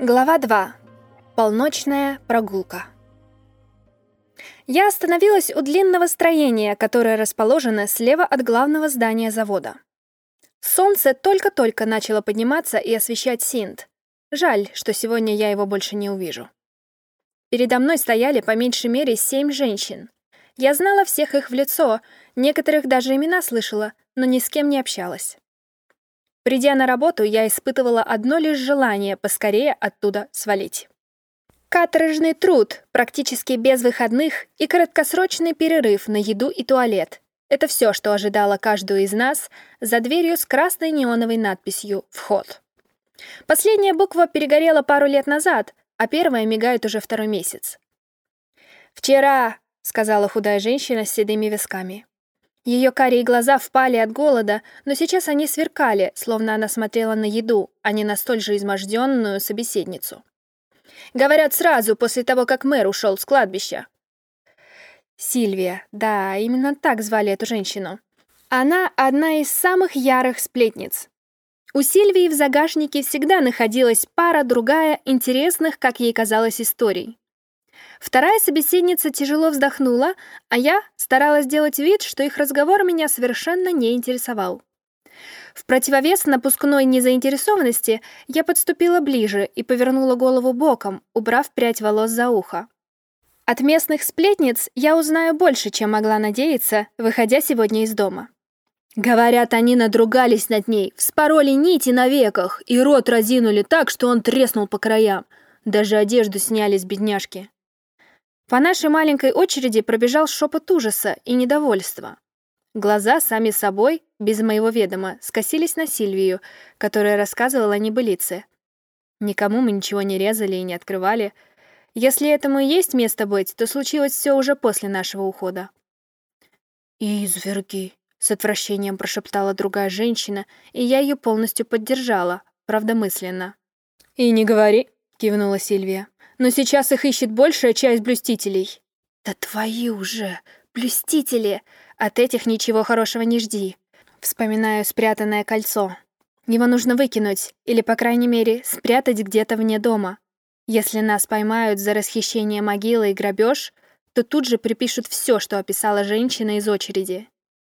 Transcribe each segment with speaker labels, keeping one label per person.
Speaker 1: Глава 2. Полночная прогулка. Я остановилась у длинного строения, которое расположено слева от главного здания завода. Солнце только-только начало подниматься и освещать Синт. Жаль, что сегодня я его больше не увижу. Передо мной стояли по меньшей мере семь женщин. Я знала всех их в лицо, некоторых даже имена слышала, но ни с кем не общалась. Придя на работу, я испытывала одно лишь желание поскорее оттуда свалить. Каторжный труд, практически без выходных, и краткосрочный перерыв на еду и туалет. Это все, что ожидало каждую из нас за дверью с красной неоновой надписью «Вход». Последняя буква перегорела пару лет назад, а первая мигает уже второй месяц. «Вчера», — сказала худая женщина с седыми висками. Ее карие глаза впали от голода, но сейчас они сверкали, словно она смотрела на еду, а не на столь же изможденную собеседницу. Говорят сразу после того, как мэр ушел с кладбища. Сильвия, да, именно так звали эту женщину. Она одна из самых ярых сплетниц. У Сильвии в загашнике всегда находилась пара-другая интересных, как ей казалось, историй. Вторая собеседница тяжело вздохнула, а я старалась сделать вид, что их разговор меня совершенно не интересовал. В противовес напускной незаинтересованности я подступила ближе и повернула голову боком, убрав прядь волос за ухо. От местных сплетниц я узнаю больше, чем могла надеяться, выходя сегодня из дома. Говорят, они надругались над ней, вспороли нити на веках и рот разинули так, что он треснул по краям. Даже одежду сняли с бедняжки. По нашей маленькой очереди пробежал шепот ужаса и недовольства. Глаза сами собой, без моего ведома, скосились на Сильвию, которая рассказывала о небылице. Никому мы ничего не резали и не открывали. Если этому и есть место быть, то случилось все уже после нашего ухода. «Изверги!» — с отвращением прошептала другая женщина, и я ее полностью поддержала, правда мысленно. «И не говори!» — кивнула Сильвия но сейчас их ищет большая часть блюстителей». «Да твои уже! Блюстители! От этих ничего хорошего не жди!» Вспоминаю спрятанное кольцо. Его нужно выкинуть, или, по крайней мере, спрятать где-то вне дома. Если нас поймают за расхищение могилы и грабеж, то тут же припишут все, что описала женщина из очереди.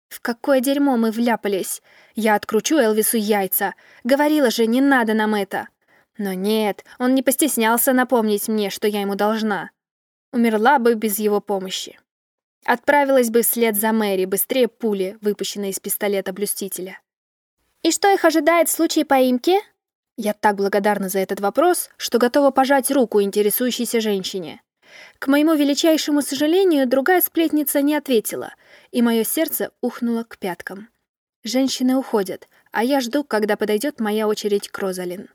Speaker 1: В какое дерьмо мы вляпались? Я откручу Элвису яйца. Говорила же, не надо нам это. Но нет, он не постеснялся напомнить мне, что я ему должна. Умерла бы без его помощи. Отправилась бы вслед за Мэри, быстрее пули, выпущенной из пистолета блюстителя. «И что их ожидает в случае поимки?» Я так благодарна за этот вопрос, что готова пожать руку интересующейся женщине. К моему величайшему сожалению, другая сплетница не ответила, и мое сердце ухнуло к пяткам. Женщины уходят, а я жду, когда подойдет моя очередь к Розалин.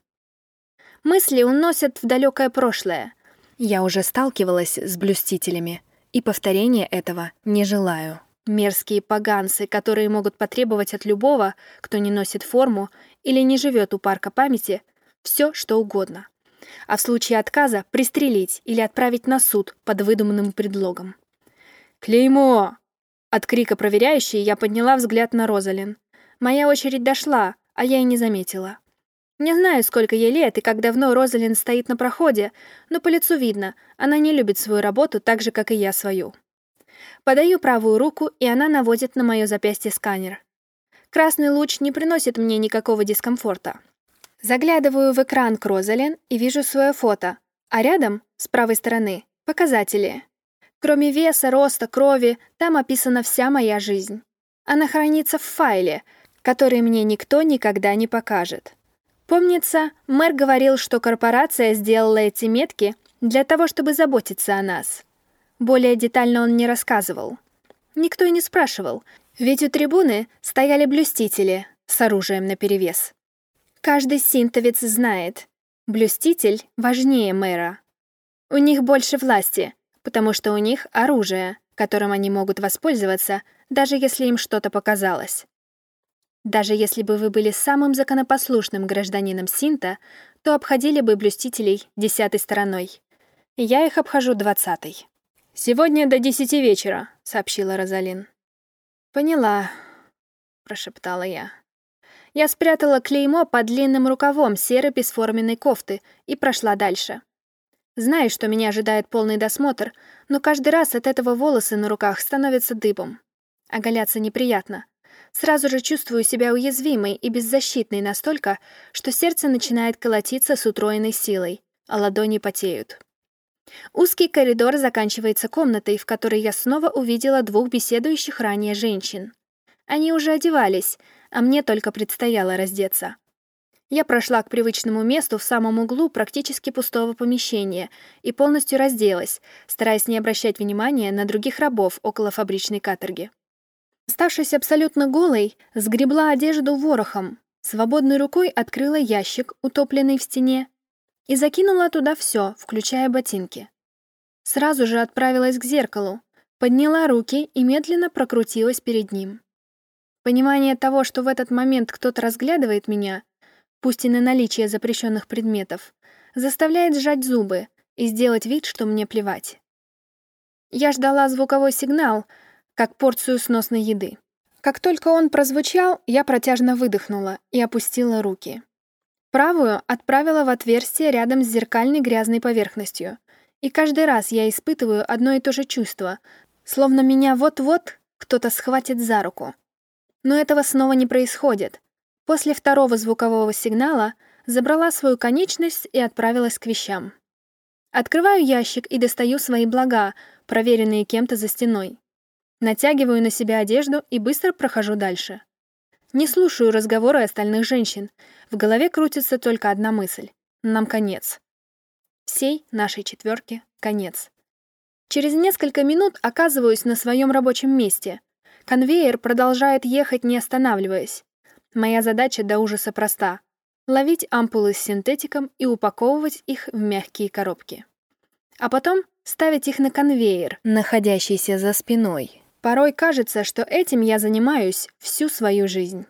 Speaker 1: Мысли уносят в далекое прошлое. Я уже сталкивалась с блюстителями, и повторения этого не желаю. Мерзкие поганцы, которые могут потребовать от любого, кто не носит форму или не живет у парка памяти, все, что угодно. А в случае отказа пристрелить или отправить на суд под выдуманным предлогом. «Клеймо!» От крика проверяющей я подняла взгляд на Розалин. Моя очередь дошла, а я и не заметила. Не знаю, сколько ей лет и как давно Розалин стоит на проходе, но по лицу видно, она не любит свою работу так же, как и я свою. Подаю правую руку, и она наводит на мое запястье сканер. Красный луч не приносит мне никакого дискомфорта. Заглядываю в экран к Розалин и вижу свое фото, а рядом, с правой стороны, показатели. Кроме веса, роста, крови, там описана вся моя жизнь. Она хранится в файле, который мне никто никогда не покажет. Помнится, мэр говорил, что корпорация сделала эти метки для того, чтобы заботиться о нас. Более детально он не рассказывал. Никто и не спрашивал, ведь у трибуны стояли блюстители с оружием наперевес. Каждый синтовец знает, блюститель важнее мэра. У них больше власти, потому что у них оружие, которым они могут воспользоваться, даже если им что-то показалось. Даже если бы вы были самым законопослушным гражданином Синта, то обходили бы блюстителей десятой стороной. Я их обхожу двадцатой. «Сегодня до десяти вечера», — сообщила Розалин. «Поняла», — прошептала я. Я спрятала клеймо под длинным рукавом серой бесформенной кофты и прошла дальше. Знаю, что меня ожидает полный досмотр, но каждый раз от этого волосы на руках становятся дыбом. Оголяться неприятно. Сразу же чувствую себя уязвимой и беззащитной настолько, что сердце начинает колотиться с утроенной силой, а ладони потеют. Узкий коридор заканчивается комнатой, в которой я снова увидела двух беседующих ранее женщин. Они уже одевались, а мне только предстояло раздеться. Я прошла к привычному месту в самом углу практически пустого помещения и полностью разделась, стараясь не обращать внимания на других рабов около фабричной каторги. Оставшись абсолютно голой, сгребла одежду ворохом, свободной рукой открыла ящик, утопленный в стене, и закинула туда все, включая ботинки. Сразу же отправилась к зеркалу, подняла руки и медленно прокрутилась перед ним. Понимание того, что в этот момент кто-то разглядывает меня, пусть и на наличие запрещенных предметов, заставляет сжать зубы и сделать вид, что мне плевать. Я ждала звуковой сигнал, как порцию сносной еды. Как только он прозвучал, я протяжно выдохнула и опустила руки. Правую отправила в отверстие рядом с зеркальной грязной поверхностью. И каждый раз я испытываю одно и то же чувство, словно меня вот-вот кто-то схватит за руку. Но этого снова не происходит. После второго звукового сигнала забрала свою конечность и отправилась к вещам. Открываю ящик и достаю свои блага, проверенные кем-то за стеной. Натягиваю на себя одежду и быстро прохожу дальше. Не слушаю разговоры остальных женщин. В голове крутится только одна мысль. Нам конец. Всей нашей четверке конец. Через несколько минут оказываюсь на своем рабочем месте. Конвейер продолжает ехать, не останавливаясь. Моя задача до ужаса проста — ловить ампулы с синтетиком и упаковывать их в мягкие коробки. А потом ставить их на конвейер, находящийся за спиной. Порой кажется, что этим я занимаюсь всю свою жизнь.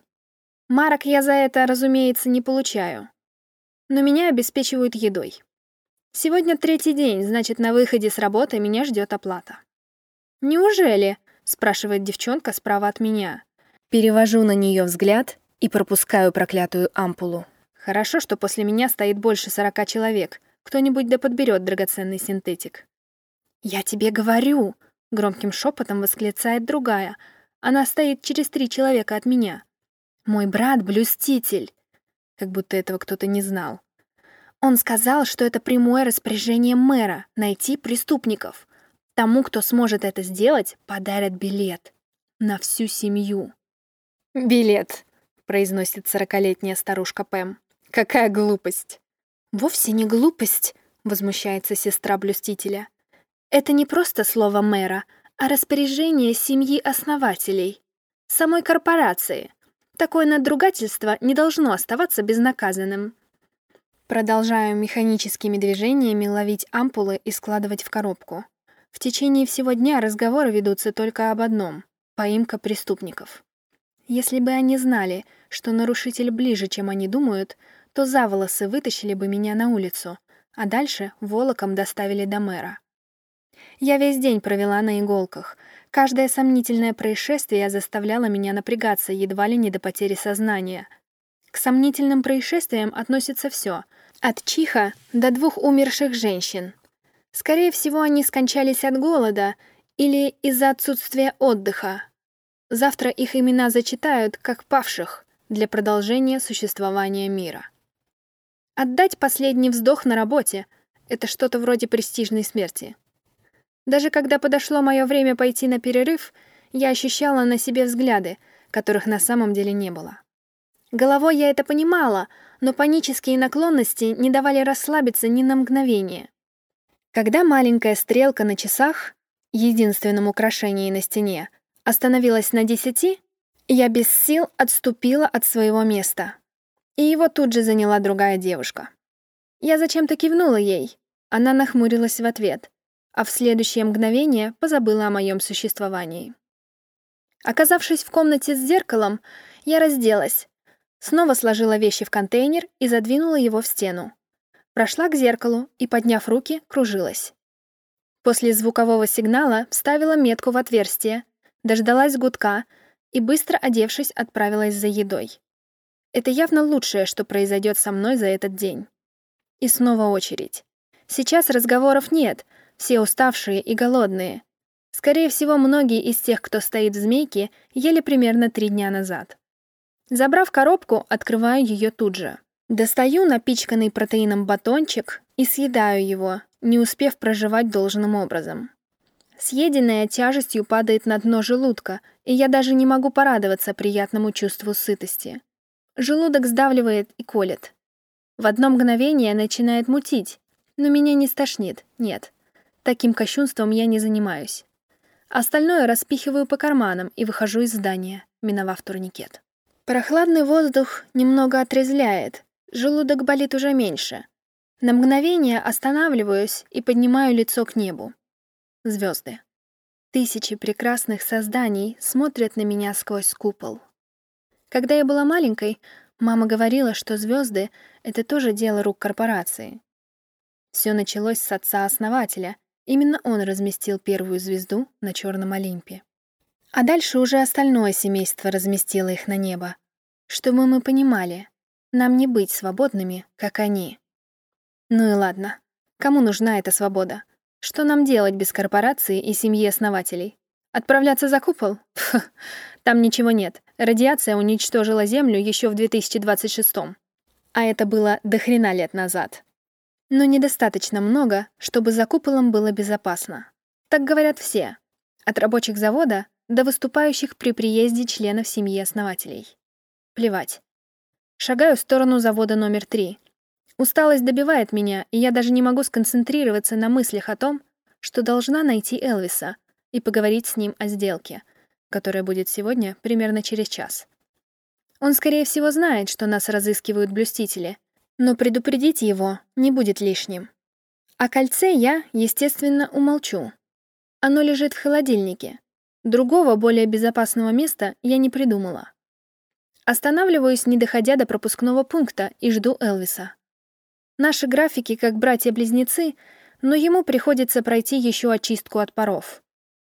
Speaker 1: Марок я за это, разумеется, не получаю. Но меня обеспечивают едой. Сегодня третий день, значит, на выходе с работы меня ждет оплата. «Неужели?» — спрашивает девчонка справа от меня. Перевожу на нее взгляд и пропускаю проклятую ампулу. Хорошо, что после меня стоит больше сорока человек. Кто-нибудь да подберет драгоценный синтетик. «Я тебе говорю!» Громким шепотом восклицает другая. Она стоит через три человека от меня. Мой брат — блюститель. Как будто этого кто-то не знал. Он сказал, что это прямое распоряжение мэра — найти преступников. Тому, кто сможет это сделать, подарят билет. На всю семью. «Билет», — произносит сорокалетняя старушка Пэм. «Какая глупость!» «Вовсе не глупость», — возмущается сестра блюстителя. Это не просто слово мэра, а распоряжение семьи основателей, самой корпорации. Такое надругательство не должно оставаться безнаказанным. Продолжаю механическими движениями ловить ампулы и складывать в коробку. В течение всего дня разговоры ведутся только об одном — поимка преступников. Если бы они знали, что нарушитель ближе, чем они думают, то за волосы вытащили бы меня на улицу, а дальше волоком доставили до мэра. Я весь день провела на иголках. Каждое сомнительное происшествие заставляло меня напрягаться едва ли не до потери сознания. К сомнительным происшествиям относится все, от чиха до двух умерших женщин. Скорее всего, они скончались от голода или из-за отсутствия отдыха. Завтра их имена зачитают как павших для продолжения существования мира. Отдать последний вздох на работе — это что-то вроде престижной смерти. Даже когда подошло мое время пойти на перерыв, я ощущала на себе взгляды, которых на самом деле не было. Головой я это понимала, но панические наклонности не давали расслабиться ни на мгновение. Когда маленькая стрелка на часах, единственном украшении на стене, остановилась на десяти, я без сил отступила от своего места. И его тут же заняла другая девушка. Я зачем-то кивнула ей. Она нахмурилась в ответ а в следующее мгновение позабыла о моем существовании. Оказавшись в комнате с зеркалом, я разделась, снова сложила вещи в контейнер и задвинула его в стену. Прошла к зеркалу и, подняв руки, кружилась. После звукового сигнала вставила метку в отверстие, дождалась гудка и, быстро одевшись, отправилась за едой. Это явно лучшее, что произойдет со мной за этот день. И снова очередь. Сейчас разговоров нет, все уставшие и голодные. Скорее всего, многие из тех, кто стоит в змейке, ели примерно три дня назад. Забрав коробку, открываю ее тут же. Достаю напичканный протеином батончик и съедаю его, не успев проживать должным образом. Съеденное тяжестью падает на дно желудка, и я даже не могу порадоваться приятному чувству сытости. Желудок сдавливает и колет. В одно мгновение начинает мутить, но меня не стошнит, нет. Таким кощунством я не занимаюсь. Остальное распихиваю по карманам и выхожу из здания, миновав турникет. Прохладный воздух немного отрезвляет, желудок болит уже меньше. На мгновение останавливаюсь и поднимаю лицо к небу. Звезды. Тысячи прекрасных созданий смотрят на меня сквозь купол. Когда я была маленькой, мама говорила, что звезды — это тоже дело рук корпорации. Все началось с отца-основателя. Именно он разместил первую звезду на Черном Олимпе. А дальше уже остальное семейство разместило их на небо. Чтобы мы понимали, нам не быть свободными, как они. Ну и ладно. Кому нужна эта свобода? Что нам делать без корпорации и семьи основателей? Отправляться за купол? Пх, там ничего нет. Радиация уничтожила Землю еще в 2026 -м. А это было до хрена лет назад. Но недостаточно много, чтобы за куполом было безопасно. Так говорят все. От рабочих завода до выступающих при приезде членов семьи основателей. Плевать. Шагаю в сторону завода номер три. Усталость добивает меня, и я даже не могу сконцентрироваться на мыслях о том, что должна найти Элвиса и поговорить с ним о сделке, которая будет сегодня примерно через час. Он, скорее всего, знает, что нас разыскивают блюстители, но предупредить его не будет лишним. О кольце я, естественно, умолчу. Оно лежит в холодильнике. Другого, более безопасного места я не придумала. Останавливаюсь, не доходя до пропускного пункта, и жду Элвиса. Наши графики как братья-близнецы, но ему приходится пройти еще очистку от паров.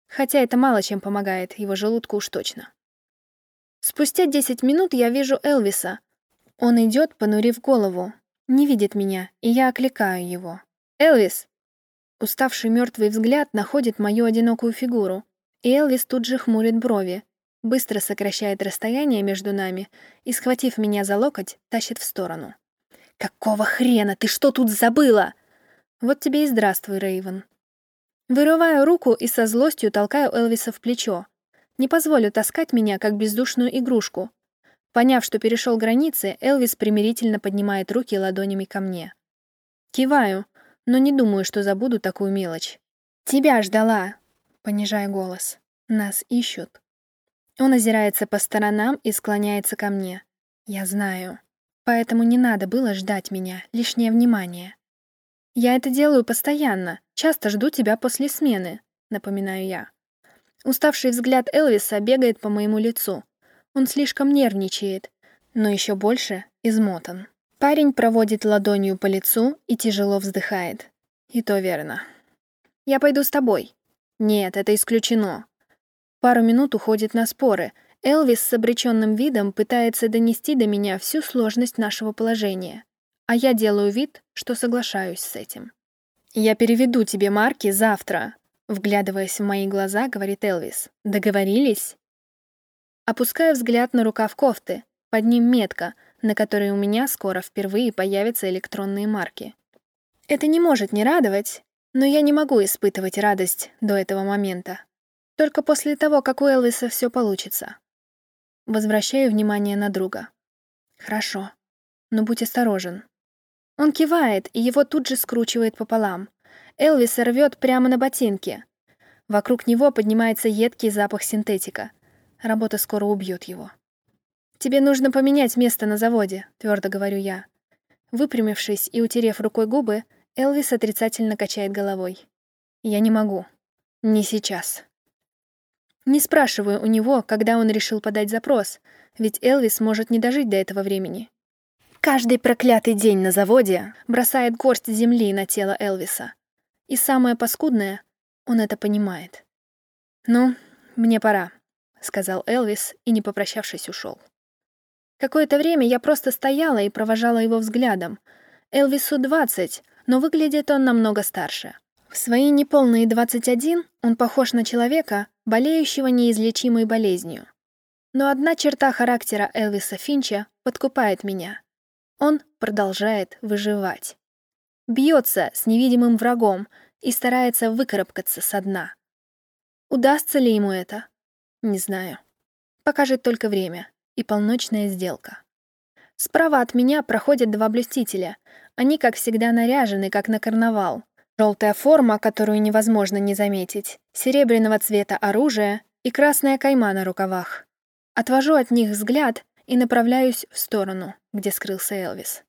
Speaker 1: Хотя это мало чем помогает, его желудку уж точно. Спустя 10 минут я вижу Элвиса. Он идет, понурив голову. Не видит меня, и я окликаю его. «Элвис!» Уставший мертвый взгляд находит мою одинокую фигуру, и Элвис тут же хмурит брови, быстро сокращает расстояние между нами и, схватив меня за локоть, тащит в сторону. «Какого хрена? Ты что тут забыла?» «Вот тебе и здравствуй, Рейвен». Вырываю руку и со злостью толкаю Элвиса в плечо. Не позволю таскать меня, как бездушную игрушку. Поняв, что перешел границы, Элвис примирительно поднимает руки ладонями ко мне. Киваю, но не думаю, что забуду такую мелочь. «Тебя ждала!» — понижая голос. «Нас ищут». Он озирается по сторонам и склоняется ко мне. Я знаю. Поэтому не надо было ждать меня, лишнее внимание. Я это делаю постоянно, часто жду тебя после смены, напоминаю я. Уставший взгляд Элвиса бегает по моему лицу. Он слишком нервничает, но еще больше измотан. Парень проводит ладонью по лицу и тяжело вздыхает. И то верно. «Я пойду с тобой». «Нет, это исключено. Пару минут уходит на споры. Элвис с обреченным видом пытается донести до меня всю сложность нашего положения. А я делаю вид, что соглашаюсь с этим. «Я переведу тебе марки завтра», — вглядываясь в мои глаза, говорит Элвис. «Договорились?» Опускаю взгляд на рукав кофты. Под ним метка, на которой у меня скоро впервые появятся электронные марки. Это не может не радовать, но я не могу испытывать радость до этого момента. Только после того, как у Элвиса все получится. Возвращаю внимание на друга. Хорошо, но будь осторожен. Он кивает, и его тут же скручивает пополам. Элвис рвет прямо на ботинке. Вокруг него поднимается едкий запах синтетика. Работа скоро убьет его. «Тебе нужно поменять место на заводе», — твердо говорю я. Выпрямившись и утерев рукой губы, Элвис отрицательно качает головой. «Я не могу. Не сейчас». Не спрашиваю у него, когда он решил подать запрос, ведь Элвис может не дожить до этого времени. Каждый проклятый день на заводе бросает горсть земли на тело Элвиса. И самое паскудное, он это понимает. «Ну, мне пора», — сказал Элвис и, не попрощавшись, ушел. Какое-то время я просто стояла и провожала его взглядом. Элвису 20, но выглядит он намного старше. В свои неполные 21 он похож на человека, болеющего неизлечимой болезнью. Но одна черта характера Элвиса Финча подкупает меня. Он продолжает выживать. Бьется с невидимым врагом и старается выкарабкаться со дна. Удастся ли ему это? Не знаю. Покажет только время и полночная сделка. Справа от меня проходят два блюстителя. Они, как всегда, наряжены, как на карнавал. Желтая форма, которую невозможно не заметить, серебряного цвета оружие и красная кайма на рукавах. Отвожу от них взгляд и направляюсь в сторону, где скрылся Элвис.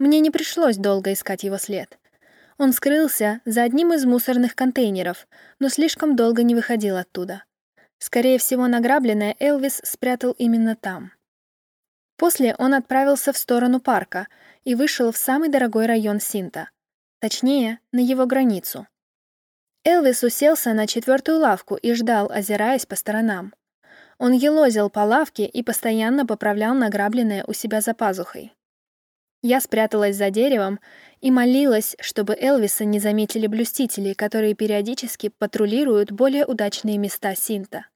Speaker 1: Мне не пришлось долго искать его след. Он скрылся за одним из мусорных контейнеров, но слишком долго не выходил оттуда. Скорее всего, награбленное Элвис спрятал именно там. После он отправился в сторону парка и вышел в самый дорогой район Синта. Точнее, на его границу. Элвис уселся на четвертую лавку и ждал, озираясь по сторонам. Он елозил по лавке и постоянно поправлял награбленное у себя за пазухой. Я спряталась за деревом и молилась, чтобы Элвиса не заметили блюстители, которые периодически патрулируют более удачные места Синта.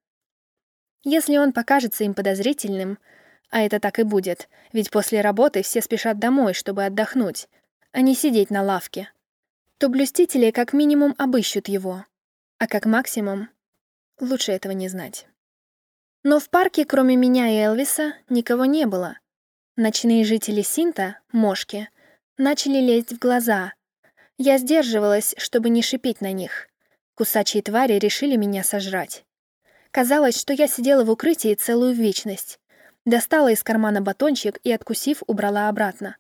Speaker 1: Если он покажется им подозрительным, а это так и будет, ведь после работы все спешат домой, чтобы отдохнуть, а не сидеть на лавке, то блюстители как минимум обыщут его, а как максимум лучше этого не знать. Но в парке, кроме меня и Элвиса, никого не было. Ночные жители Синта, мошки, начали лезть в глаза. Я сдерживалась, чтобы не шипеть на них. Кусачие твари решили меня сожрать. Казалось, что я сидела в укрытии целую вечность. Достала из кармана батончик и, откусив, убрала обратно.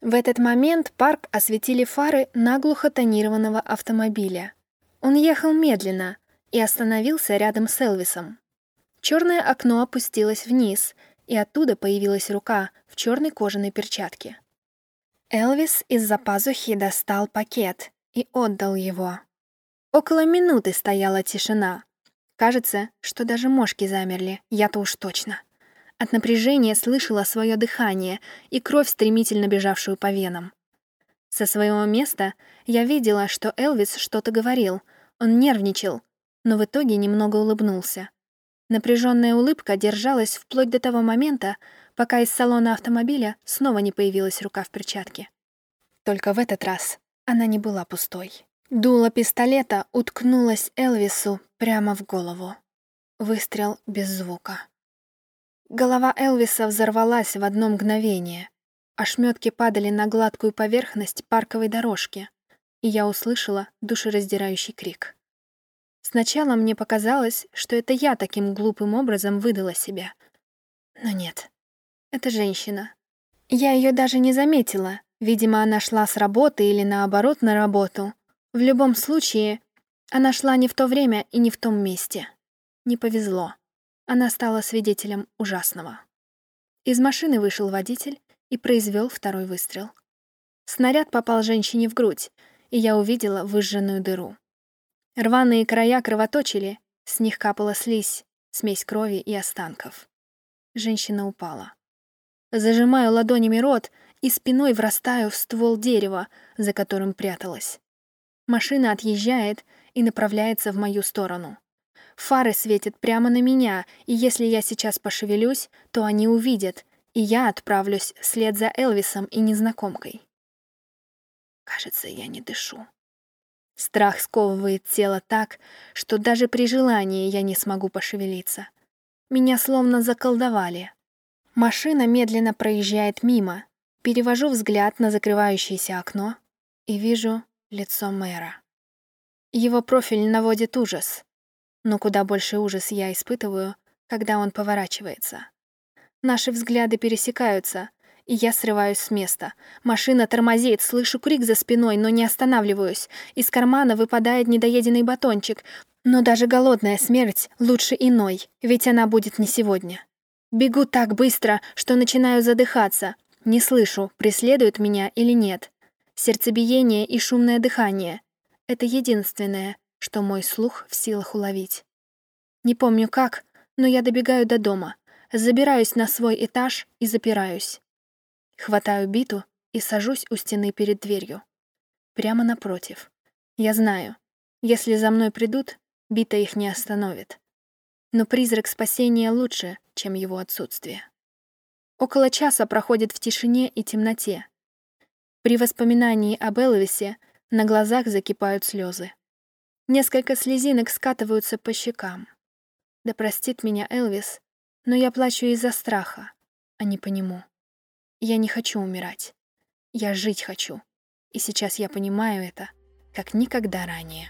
Speaker 1: В этот момент парк осветили фары наглухо тонированного автомобиля. Он ехал медленно и остановился рядом с Элвисом. Черное окно опустилось вниз, и оттуда появилась рука в черной кожаной перчатке. Элвис из-за пазухи достал пакет и отдал его. Около минуты стояла тишина. Кажется, что даже мошки замерли, я-то уж точно. От напряжения слышала свое дыхание и кровь, стремительно бежавшую по венам. Со своего места я видела, что Элвис что-то говорил. Он нервничал, но в итоге немного улыбнулся. Напряженная улыбка держалась вплоть до того момента, пока из салона автомобиля снова не появилась рука в перчатке. Только в этот раз она не была пустой. Дуло пистолета уткнулось Элвису прямо в голову. Выстрел без звука. Голова Элвиса взорвалась в одно мгновение. Ошметки падали на гладкую поверхность парковой дорожки, и я услышала душераздирающий крик. Сначала мне показалось, что это я таким глупым образом выдала себя. Но нет, это женщина. Я ее даже не заметила. Видимо, она шла с работы или наоборот на работу, в любом случае, она шла не в то время и не в том месте. Не повезло. Она стала свидетелем ужасного. Из машины вышел водитель и произвел второй выстрел. Снаряд попал женщине в грудь, и я увидела выжженную дыру. Рваные края кровоточили, с них капала слизь, смесь крови и останков. Женщина упала. Зажимаю ладонями рот и спиной врастаю в ствол дерева, за которым пряталась. Машина отъезжает и направляется в мою сторону. Фары светят прямо на меня, и если я сейчас пошевелюсь, то они увидят, и я отправлюсь вслед за Элвисом и незнакомкой. Кажется, я не дышу. Страх сковывает тело так, что даже при желании я не смогу пошевелиться. Меня словно заколдовали. Машина медленно проезжает мимо. Перевожу взгляд на закрывающееся окно и вижу лицо мэра. Его профиль наводит ужас, но куда больше ужас я испытываю, когда он поворачивается. Наши взгляды пересекаются, и я срываюсь с места. Машина тормозит, слышу крик за спиной, но не останавливаюсь. Из кармана выпадает недоеденный батончик, но даже голодная смерть лучше иной, ведь она будет не сегодня. Бегу так быстро, что начинаю задыхаться. Не слышу, преследуют меня или нет сердцебиение и шумное дыхание. Это единственное, что мой слух в силах уловить. Не помню как, но я добегаю до дома. забираюсь на свой этаж и запираюсь. Хватаю биту и сажусь у стены перед дверью. Прямо напротив. Я знаю, если за мной придут, бита их не остановит. Но призрак спасения лучше, чем его отсутствие. Около часа проходит в тишине и темноте. При воспоминании об Элвисе на глазах закипают слезы. Несколько слезинок скатываются по щекам. Да простит меня Элвис, но я плачу из-за страха, а не по нему. Я не хочу умирать. Я жить хочу. И сейчас я понимаю это, как никогда ранее.